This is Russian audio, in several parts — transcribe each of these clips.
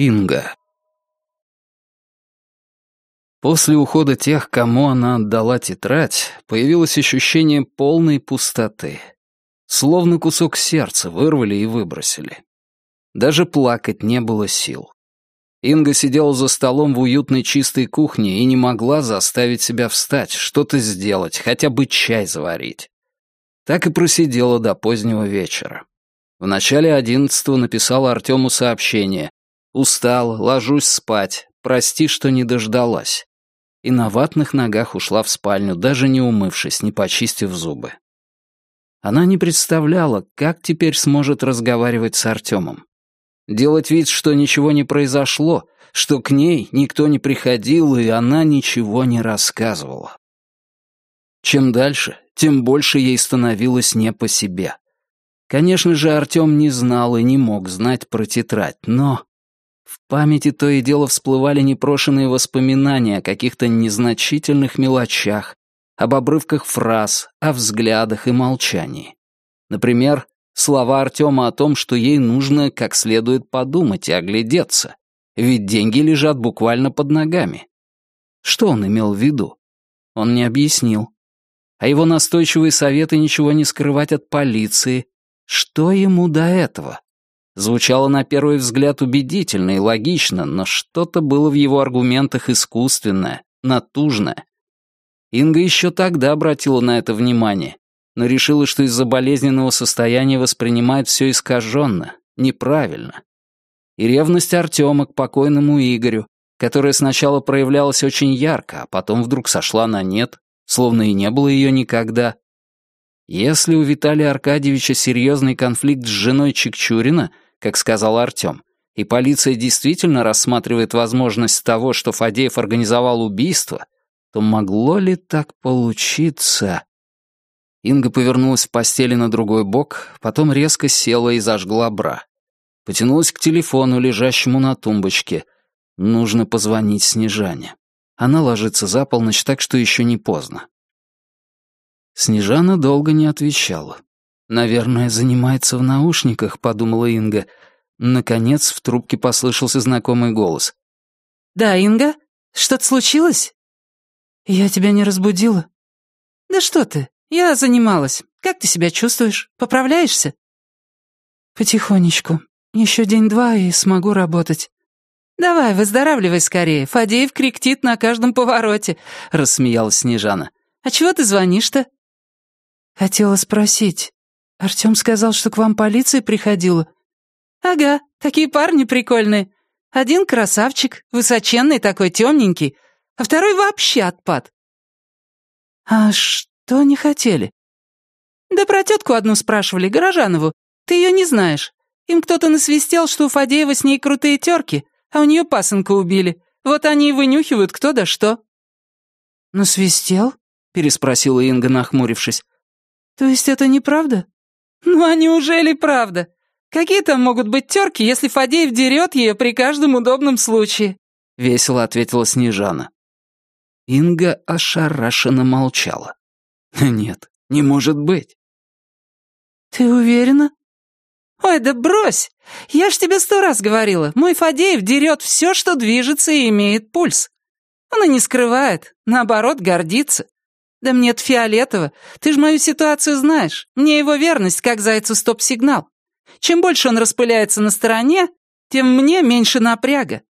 Инга. После ухода тех, кому она отдала тетрадь, появилось ощущение полной пустоты. Словно кусок сердца вырвали и выбросили. Даже плакать не было сил. Инга сидела за столом в уютной чистой кухне и не могла заставить себя встать, что-то сделать, хотя бы чай заварить. Так и просидела до позднего вечера. В начале одиннадцатого написала Артему сообщение. «Устал, ложусь спать, прости, что не дождалась». И на ватных ногах ушла в спальню, даже не умывшись, не почистив зубы. Она не представляла, как теперь сможет разговаривать с Артемом. Делать вид, что ничего не произошло, что к ней никто не приходил, и она ничего не рассказывала. Чем дальше, тем больше ей становилось не по себе. Конечно же, Артем не знал и не мог знать про тетрадь, но... В памяти то и дело всплывали непрошенные воспоминания о каких-то незначительных мелочах, об обрывках фраз, о взглядах и молчании. Например, слова Артема о том, что ей нужно как следует подумать и оглядеться, ведь деньги лежат буквально под ногами. Что он имел в виду? Он не объяснил. А его настойчивые советы ничего не скрывать от полиции, что ему до этого? Звучало на первый взгляд убедительно и логично, но что-то было в его аргументах искусственное, натужное. Инга еще тогда обратила на это внимание, но решила, что из-за болезненного состояния воспринимает все искаженно, неправильно. И ревность Артема к покойному Игорю, которая сначала проявлялась очень ярко, а потом вдруг сошла на нет, словно и не было ее никогда, если у Виталия Аркадьевича серьезный конфликт с женой Чикчурина, как сказал Артем, и полиция действительно рассматривает возможность того, что Фадеев организовал убийство, то могло ли так получиться? Инга повернулась в постели на другой бок, потом резко села и зажгла бра. Потянулась к телефону, лежащему на тумбочке. Нужно позвонить Снежане. Она ложится за полночь, так что еще не поздно. Снежана долго не отвечала. «Наверное, занимается в наушниках», — подумала Инга. Наконец в трубке послышался знакомый голос. «Да, Инга? Что-то случилось?» «Я тебя не разбудила?» «Да что ты, я занималась. Как ты себя чувствуешь? Поправляешься?» «Потихонечку. Еще день-два и смогу работать». «Давай, выздоравливай скорее. Фадеев кряктит на каждом повороте», — рассмеялась Снежана. «А чего ты звонишь-то?» «Хотела спросить. Артём сказал, что к вам полиция приходила». «Ага, такие парни прикольные. Один красавчик, высоченный такой, темненький, а второй вообще отпад». «А что они хотели?» «Да про тетку одну спрашивали, Горожанову. Ты ее не знаешь. Им кто-то насвистел, что у Фадеева с ней крутые терки, а у нее пасынка убили. Вот они и вынюхивают кто да что». «Насвистел?» — переспросила Инга, нахмурившись. «То есть это неправда?» «Ну а неужели правда? Какие там могут быть терки, если Фадеев дерет ее при каждом удобном случае?» Весело ответила Снежана. Инга ошарашенно молчала. «Нет, не может быть». «Ты уверена?» «Ой, да брось! Я ж тебе сто раз говорила, мой Фадеев дерет все, что движется и имеет пульс. Он и не скрывает, наоборот, гордится. «Да мне это фиолетово. Ты же мою ситуацию знаешь. Мне его верность как зайцу стоп-сигнал. Чем больше он распыляется на стороне, тем мне меньше напряга.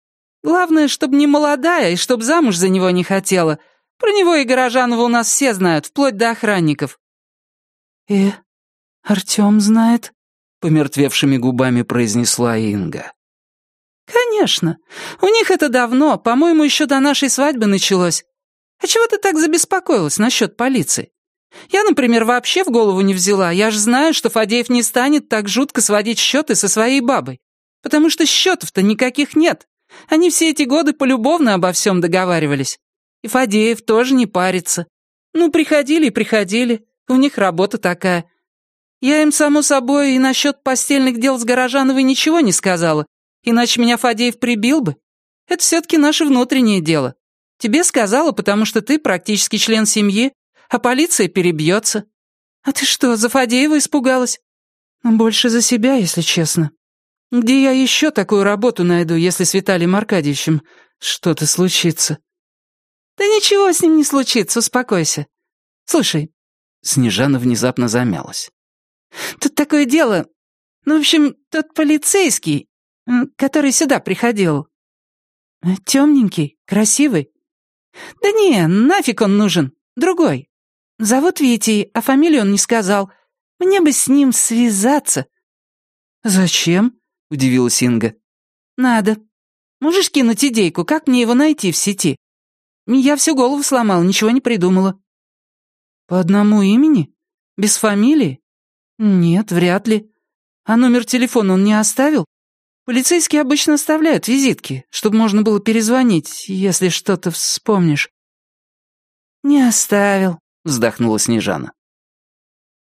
Главное, чтобы не молодая и чтобы замуж за него не хотела. Про него и Горожанова у нас все знают, вплоть до охранников». «И Артем знает?» — помертвевшими губами произнесла Инга. «Конечно. У них это давно, по-моему, еще до нашей свадьбы началось. А чего ты так забеспокоилась насчет полиции? Я, например, вообще в голову не взяла. Я же знаю, что Фадеев не станет так жутко сводить счеты со своей бабой. Потому что счетов-то никаких нет. Они все эти годы полюбовно обо всем договаривались. И Фадеев тоже не парится. Ну, приходили и приходили. У них работа такая. Я им, само собой, и насчет постельных дел с Горожановой ничего не сказала. Иначе меня Фадеев прибил бы. Это все-таки наше внутреннее дело. Тебе сказала, потому что ты практически член семьи, а полиция перебьется. А ты что, за Фадеева испугалась?» «Больше за себя, если честно». Где я еще такую работу найду, если с Виталием Аркадьевичем что-то случится? Да ничего с ним не случится, успокойся. Слушай, Снежана внезапно замялась. Тут такое дело. Ну, в общем, тот полицейский, который сюда приходил. Темненький, красивый. Да не, нафиг он нужен. Другой. Зовут Витей, а фамилию он не сказал. Мне бы с ним связаться. Зачем? — удивилась Инга. «Надо. Можешь кинуть идейку, как мне его найти в сети? Я всю голову сломала, ничего не придумала». «По одному имени? Без фамилии?» «Нет, вряд ли. А номер телефона он не оставил? Полицейские обычно оставляют визитки, чтобы можно было перезвонить, если что-то вспомнишь». «Не оставил», — вздохнула Снежана.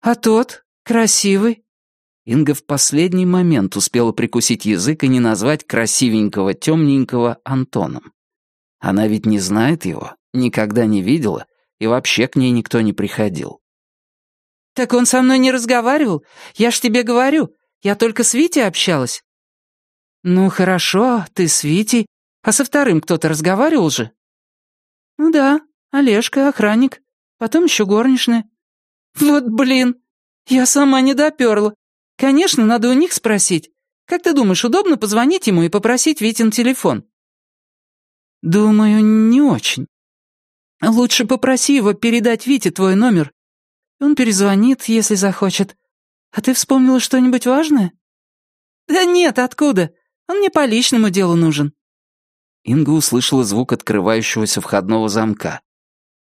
«А тот? Красивый? Инга в последний момент успела прикусить язык и не назвать красивенького, темненького Антоном. Она ведь не знает его, никогда не видела, и вообще к ней никто не приходил. «Так он со мной не разговаривал? Я ж тебе говорю, я только с Витей общалась». «Ну хорошо, ты с Витей, а со вторым кто-то разговаривал же?» «Ну да, Олежка, охранник, потом еще горничная». «Вот блин, я сама не доперла. «Конечно, надо у них спросить. Как ты думаешь, удобно позвонить ему и попросить Витин телефон?» «Думаю, не очень. Лучше попроси его передать Вите твой номер. Он перезвонит, если захочет. А ты вспомнила что-нибудь важное?» «Да нет, откуда? Он мне по личному делу нужен». Инга услышала звук открывающегося входного замка.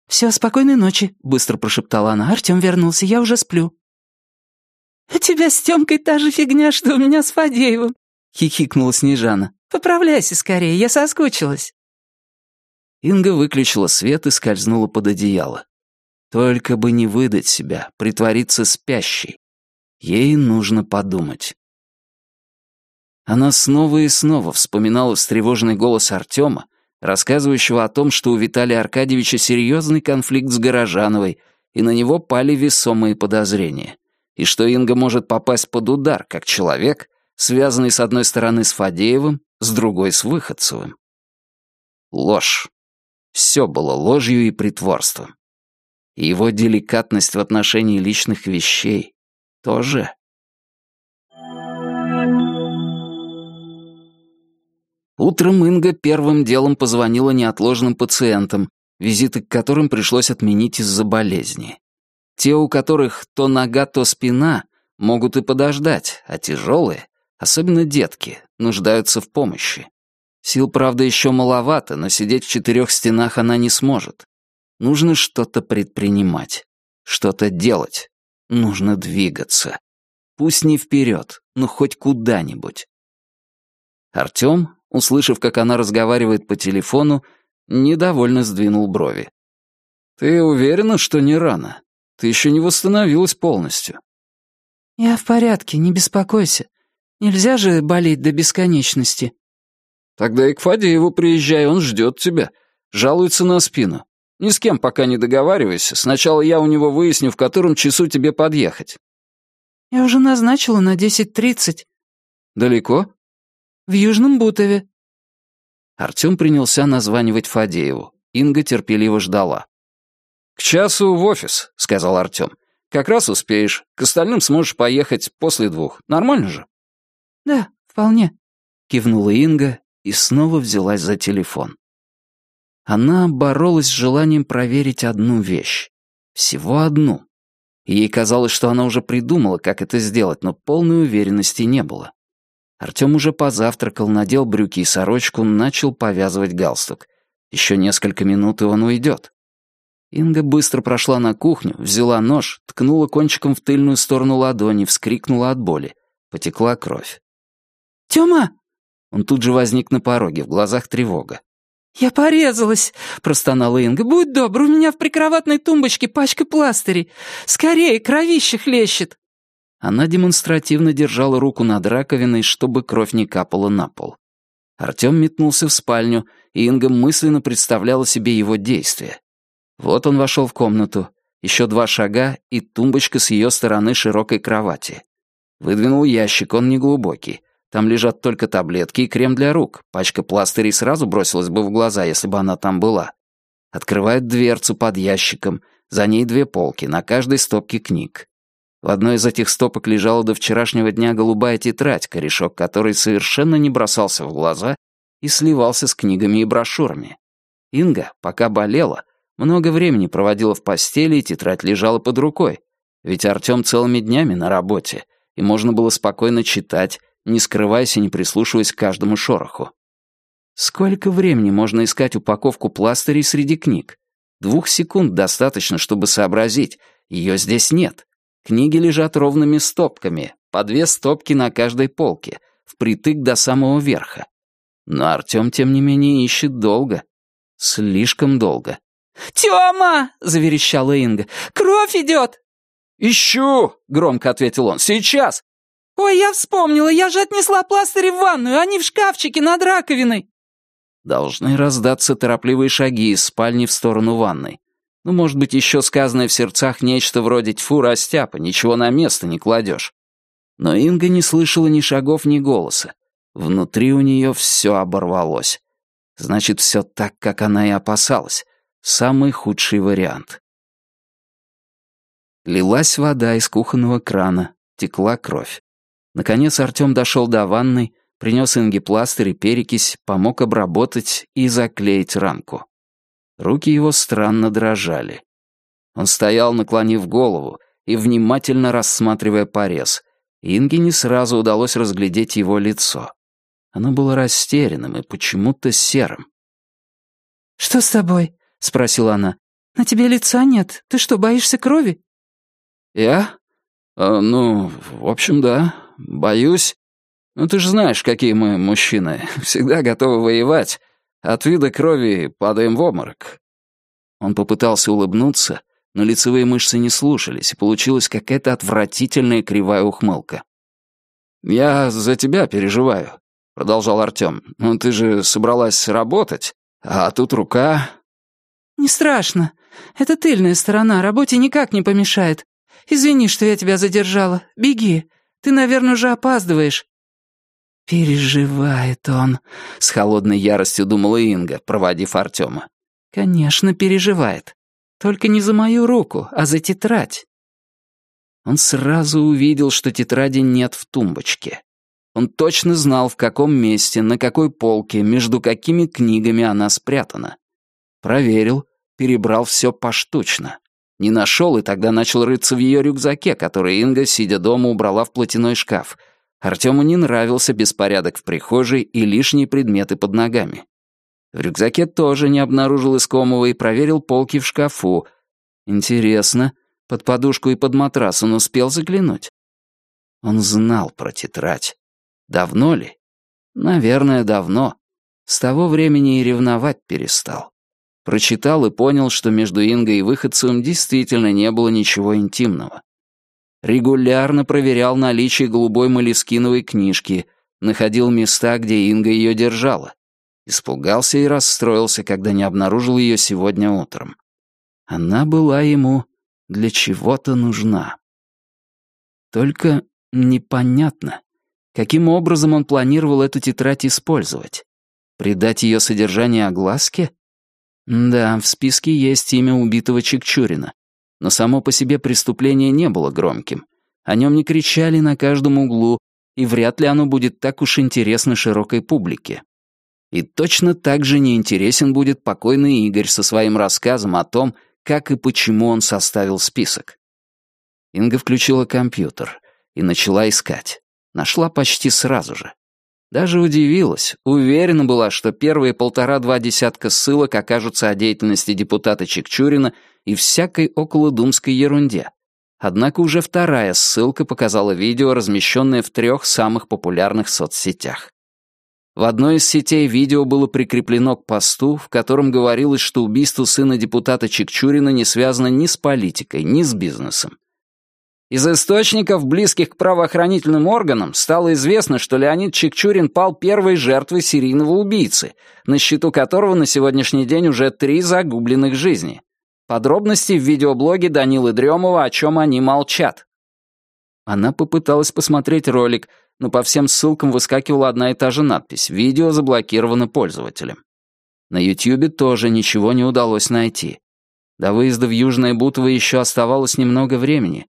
«Все, спокойной ночи», — быстро прошептала она. «Артем вернулся, я уже сплю». «У тебя с Тёмкой та же фигня, что у меня с Фадеевым», — хихикнула Снежана. «Поправляйся скорее, я соскучилась». Инга выключила свет и скользнула под одеяло. Только бы не выдать себя, притвориться спящей. Ей нужно подумать. Она снова и снова вспоминала встревоженный голос Артема, рассказывающего о том, что у Виталия Аркадьевича серьезный конфликт с Горожановой, и на него пали весомые подозрения и что Инга может попасть под удар, как человек, связанный с одной стороны с Фадеевым, с другой с Выходцевым. Ложь. Все было ложью и притворством. И его деликатность в отношении личных вещей тоже. Утром Инга первым делом позвонила неотложным пациентам, визиты к которым пришлось отменить из-за болезни. Те, у которых то нога, то спина, могут и подождать, а тяжелые, особенно детки, нуждаются в помощи. Сил, правда, еще маловато, но сидеть в четырех стенах она не сможет. Нужно что-то предпринимать, что-то делать. Нужно двигаться. Пусть не вперед, но хоть куда-нибудь. Артем, услышав, как она разговаривает по телефону, недовольно сдвинул брови. «Ты уверена, что не рано? Ты еще не восстановилась полностью». «Я в порядке, не беспокойся. Нельзя же болеть до бесконечности». «Тогда и к Фадееву приезжай, он ждет тебя. Жалуется на спину. Ни с кем пока не договаривайся. Сначала я у него выясню, в котором часу тебе подъехать». «Я уже назначила на десять тридцать». «Далеко?» «В Южном Бутове». Артем принялся названивать Фадееву. Инга терпеливо ждала. «К часу в офис», — сказал Артем. «Как раз успеешь. К остальным сможешь поехать после двух. Нормально же?» «Да, вполне», — кивнула Инга и снова взялась за телефон. Она боролась с желанием проверить одну вещь. Всего одну. Ей казалось, что она уже придумала, как это сделать, но полной уверенности не было. Артем уже позавтракал, надел брюки и сорочку, начал повязывать галстук. Еще несколько минут, и он уйдет. Инга быстро прошла на кухню, взяла нож, ткнула кончиком в тыльную сторону ладони, вскрикнула от боли. Потекла кровь. «Тёма!» Он тут же возник на пороге, в глазах тревога. «Я порезалась!» — простонала Инга. «Будь добр, у меня в прикроватной тумбочке пачка пластырей. Скорее, кровище хлещет!» Она демонстративно держала руку над раковиной, чтобы кровь не капала на пол. Артём метнулся в спальню, и Инга мысленно представляла себе его действия. Вот он вошел в комнату. Еще два шага и тумбочка с ее стороны широкой кровати. Выдвинул ящик, он неглубокий. Там лежат только таблетки и крем для рук. Пачка пластырей сразу бросилась бы в глаза, если бы она там была. Открывает дверцу под ящиком. За ней две полки, на каждой стопке книг. В одной из этих стопок лежала до вчерашнего дня голубая тетрадь, корешок которой совершенно не бросался в глаза и сливался с книгами и брошюрами. Инга, пока болела, много времени проводила в постели, и тетрадь лежала под рукой. Ведь Артём целыми днями на работе, и можно было спокойно читать, не скрываясь и не прислушиваясь к каждому шороху. Сколько времени можно искать упаковку пластырей среди книг? Двух секунд достаточно, чтобы сообразить. Ее здесь нет. Книги лежат ровными стопками, по две стопки на каждой полке, впритык до самого верха. Но Артём, тем не менее, ищет долго. Слишком долго. «Тёма!» — заверещала Инга. «Кровь идет!» «Ищу!» — громко ответил он. «Сейчас!» «Ой, я вспомнила, я же отнесла пластыри в ванную, они в шкафчике над раковиной!» Должны раздаться торопливые шаги из спальни в сторону ванной. Ну, может быть, еще сказанное в сердцах нечто вроде «тьфу, растяпа, ничего на место не кладешь». Но Инга не слышала ни шагов, ни голоса. Внутри у нее все оборвалось. Значит, все так, как она и опасалась. Самый худший вариант. Лилась вода из кухонного крана, текла кровь. Наконец Артём дошел до ванной, принес Инге пластырь и перекись, помог обработать и заклеить ранку. Руки его странно дрожали. Он стоял, наклонив голову и внимательно рассматривая порез. Инге не сразу удалось разглядеть его лицо. Оно было растерянным и почему-то серым. «Что с тобой?» — спросила она. «На тебе лица нет. Ты что, боишься крови?» «Я? Э, ну, в общем, да. Боюсь. Ну, ты же знаешь, какие мы мужчины. Всегда готовы воевать. От вида крови падаем в обморок». Он попытался улыбнуться, но лицевые мышцы не слушались, и получилась какая-то отвратительная кривая ухмылка. «Я за тебя переживаю продолжал Артём. «Ну, ты же собралась работать, а тут рука...» «Не страшно. Это тыльная сторона, работе никак не помешает. Извини, что я тебя задержала. Беги. Ты, наверное, уже опаздываешь». «Переживает он», — с холодной яростью думала Инга, проводив Артёма. «Конечно, переживает. Только не за мою руку, а за тетрадь». Он сразу увидел, что тетради нет в тумбочке. Он точно знал, в каком месте, на какой полке, между какими книгами она спрятана. Проверил, перебрал все поштучно. Не нашел и тогда начал рыться в ее рюкзаке, который Инга, сидя дома, убрала в платяной шкаф. Артему не нравился беспорядок в прихожей и лишние предметы под ногами. В рюкзаке тоже не обнаружил искомого и проверил полки в шкафу. Интересно, под подушку и под матрас он успел заглянуть? Он знал про тетрадь. Давно ли? Наверное, давно. С того времени и ревновать перестал. Прочитал и понял, что между Ингой и выходцем действительно не было ничего интимного. Регулярно проверял наличие голубой молескиновой книжки, находил места, где Инга ее держала. Испугался и расстроился, когда не обнаружил ее сегодня утром. Она была ему для чего-то нужна. Только непонятно, Каким образом он планировал эту тетрадь использовать? Придать ее содержание огласке? Да, в списке есть имя убитого Чекчурина. Но само по себе преступление не было громким. О нем не кричали на каждом углу, и вряд ли оно будет так уж интересно широкой публике. И точно так же неинтересен будет покойный Игорь со своим рассказом о том, как и почему он составил список. Инга включила компьютер и начала искать. Нашла почти сразу же. Даже удивилась, уверена была, что первые полтора-два десятка ссылок окажутся о деятельности депутата Чекчурина и всякой околодумской ерунде. Однако уже вторая ссылка показала видео, размещенное в трех самых популярных соцсетях. В одной из сетей видео было прикреплено к посту, в котором говорилось, что убийство сына депутата Чекчурина не связано ни с политикой, ни с бизнесом. Из источников, близких к правоохранительным органам, стало известно, что Леонид Чекчурин пал первой жертвой серийного убийцы, на счету которого на сегодняшний день уже три загубленных жизни. Подробности в видеоблоге Данилы Дремова, о чем они молчат. Она попыталась посмотреть ролик, но по всем ссылкам выскакивала одна и та же надпись «Видео заблокировано пользователем». На Ютьюбе тоже ничего не удалось найти. До выезда в Южное Бутово еще оставалось немного времени,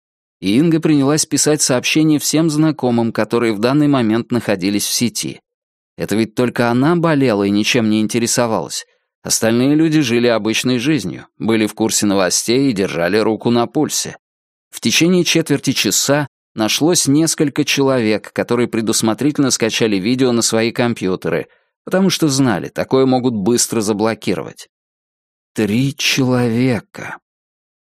и Инга принялась писать сообщения всем знакомым, которые в данный момент находились в сети. Это ведь только она болела и ничем не интересовалась. Остальные люди жили обычной жизнью, были в курсе новостей и держали руку на пульсе. В течение четверти часа нашлось несколько человек, которые предусмотрительно скачали видео на свои компьютеры, потому что знали, такое могут быстро заблокировать. Три человека.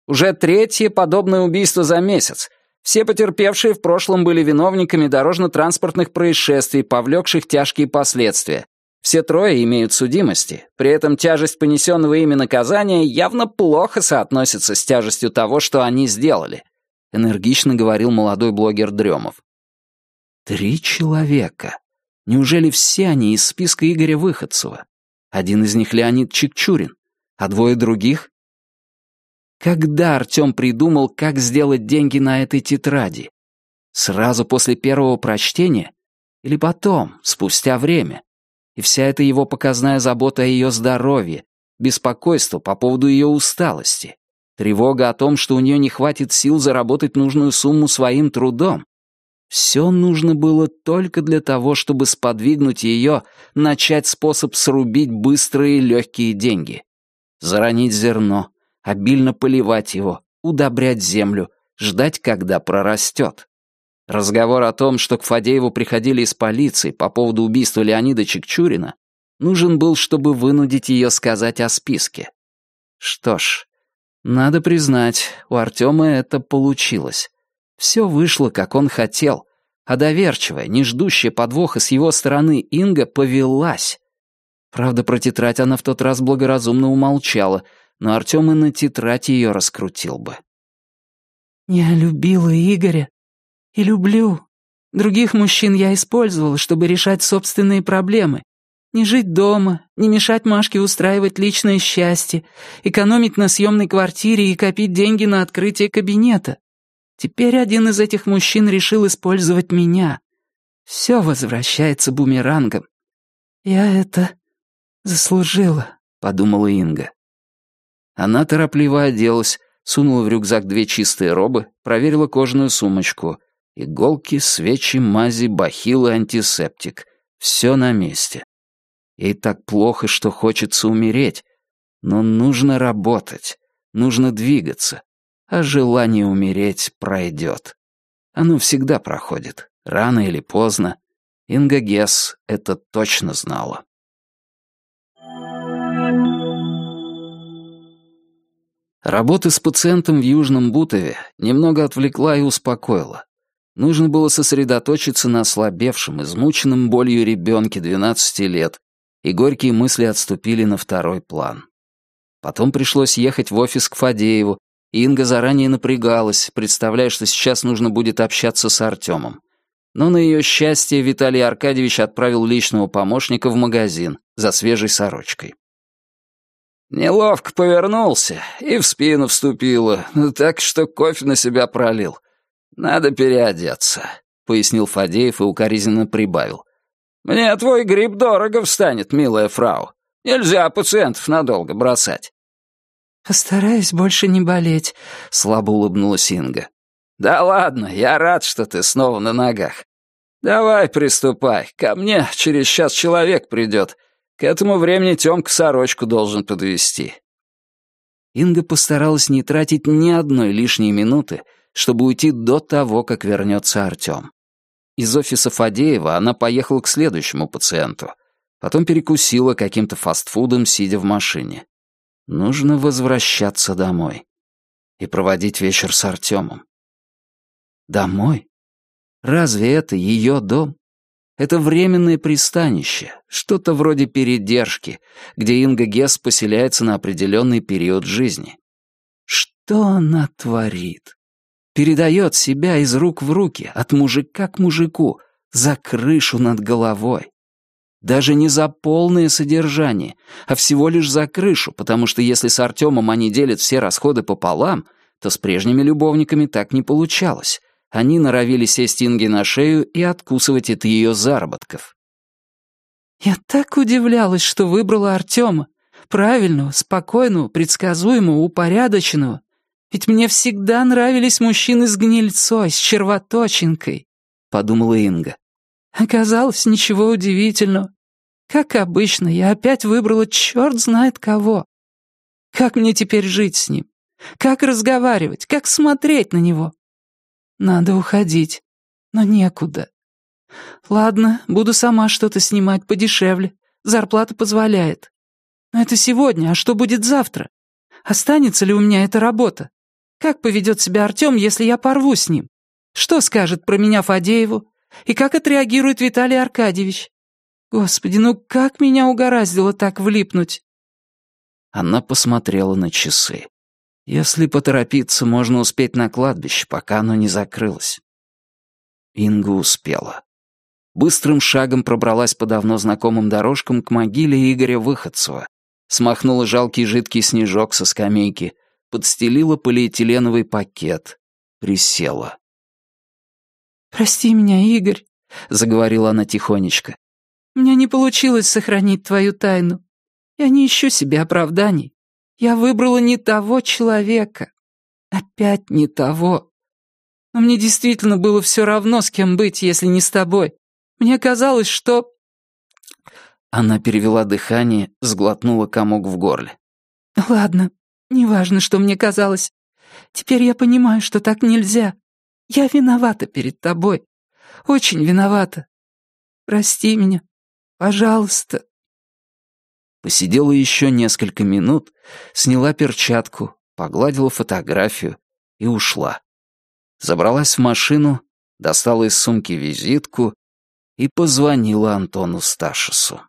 Уже третье подобное убийство за месяц. Все потерпевшие в прошлом были виновниками дорожно-транспортных происшествий, повлекших тяжкие последствия. Все трое имеют судимости, при этом тяжесть понесенного ими наказания явно плохо соотносится с тяжестью того, что они сделали», — энергично говорил молодой блогер Дремов. «Три человека. Неужели все они из списка Игоря Выходцева? Один из них Леонид Чикчурин, а двое других когда Артём придумал, как сделать деньги на этой тетради? Сразу после первого прочтения? Или потом, спустя время? И вся эта его показная забота о ее здоровье, беспокойство по поводу ее усталости, тревога о том, что у нее не хватит сил заработать нужную сумму своим трудом. Все нужно было только для того, чтобы сподвигнуть ее начать способ срубить быстрые легкие деньги. Заронить зерно, обильно поливать его, удобрять землю, ждать, когда прорастет. Разговор о том, что к Фадееву приходили из полиции по поводу убийства Леонида Чекчурина, нужен был, чтобы вынудить ее сказать о списке. Что ж, надо признать, у Артема это получилось. Все вышло, как он хотел, а доверчивая, не ждущая подвоха с его стороны Инга повелась. Правда, про тетрадь она в тот раз благоразумно умолчала, но Артём и на тетрадь её раскрутил бы. «Я любила Игоря и люблю. Других мужчин я использовала, чтобы решать собственные проблемы. Не жить дома, не мешать Машке устраивать личное счастье, экономить на съемной квартире и копить деньги на открытие кабинета. Теперь один из этих мужчин решил использовать меня. Все возвращается бумерангом. Я это заслужила», — подумала Инга. Она торопливо оделась, сунула в рюкзак две чистые робы, проверила кожаную сумочку. Иголки, свечи, мази, бахилы, антисептик. Все на месте. Ей так плохо, что хочется умереть. Но нужно работать, нужно двигаться. А желание умереть пройдет. Оно всегда проходит, рано или поздно. Инга Гесс это точно знала. Работа с пациентом в Южном Бутове немного отвлекла и успокоила. Нужно было сосредоточиться на ослабевшем, измученном болью ребенке 12 лет, и горькие мысли отступили на второй план. Потом пришлось ехать в офис к Фадееву, и Инга заранее напрягалась, представляя, что сейчас нужно будет общаться с Артемом. Но на ее счастье Виталий Аркадьевич отправил личного помощника в магазин за свежей сорочкой. Неловко повернулся и в спину вступила, так что кофе на себя пролил. Надо переодеться, — пояснил Фадеев и укоризненно прибавил. «Мне твой гриб дорого встанет, милая фрау. Нельзя пациентов надолго бросать». «Постараюсь больше не болеть», — слабо улыбнулась Инга. «Да ладно, я рад, что ты снова на ногах. Давай приступай, ко мне через час человек придет. К этому времени Тёмка сорочку должен подвести. Инга постаралась не тратить ни одной лишней минуты, чтобы уйти до того, как вернется Артём. Из офиса Фадеева она поехала к следующему пациенту. Потом перекусила каким-то фастфудом, сидя в машине. Нужно возвращаться домой. И проводить вечер с Артёмом. Домой? Разве это её дом? Это временное пристанище, что-то вроде передержки, где Инга Гесс поселяется на определенный период жизни. Что она творит? Передает себя из рук в руки, от мужика к мужику, за крышу над головой. Даже не за полное содержание, а всего лишь за крышу, потому что если с Артемом они делят все расходы пополам, то с прежними любовниками так не получалось. Они норовили сесть Инге на шею и откусывать от ее заработков. «Я так удивлялась, что выбрала Артема. Правильного, спокойного, предсказуемого, упорядоченного. Ведь мне всегда нравились мужчины с гнильцой, с червоточинкой», — подумала Инга. Оказалось, ничего удивительного. Как обычно, я опять выбрала черт знает кого. Как мне теперь жить с ним? Как разговаривать? Как смотреть на него? Надо уходить, но некуда. Ладно, буду сама что-то снимать подешевле. Зарплата позволяет. Но это сегодня, а что будет завтра? Останется ли у меня эта работа? Как поведет себя Артем, если я порву с ним? Что скажет про меня Фадееву? И как отреагирует Виталий Аркадьевич? Господи, ну как меня угораздило так влипнуть? Она посмотрела на часы. Если поторопиться, можно успеть на кладбище, пока оно не закрылось. Инга успела. Быстрым шагом пробралась по давно знакомым дорожкам к могиле Игоря Выходцева, смахнула жалкий жидкий снежок со скамейки, подстелила полиэтиленовый пакет, присела. «Прости меня, Игорь», — заговорила она тихонечко. «У меня не получилось сохранить твою тайну. Я не ищу себе оправданий. Я выбрала не того человека. Опять не того. Но мне действительно было все равно, с кем быть, если не с тобой. Мне казалось, что...» Она перевела дыхание, сглотнула комок в горле. «Ладно, неважно, что мне казалось. Теперь я понимаю, что так нельзя. Я виновата перед тобой. Очень виновата. Прости меня. Пожалуйста». Посидела еще несколько минут, сняла перчатку, погладила фотографию и ушла. Забралась в машину, достала из сумки визитку и позвонила Антону Сташису.